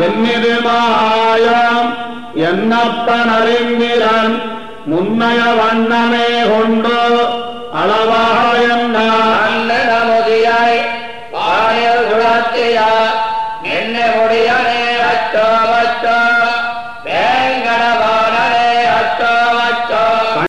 என்னிருமாயம் என்னப்பன் அறிந்திரன் முன்னைய வண்ணமே கொண்டு அளவாக என்ன நல்ல நமுதியாய் வானில் சுழத்தியா என்ன முடியனே அச்சோ.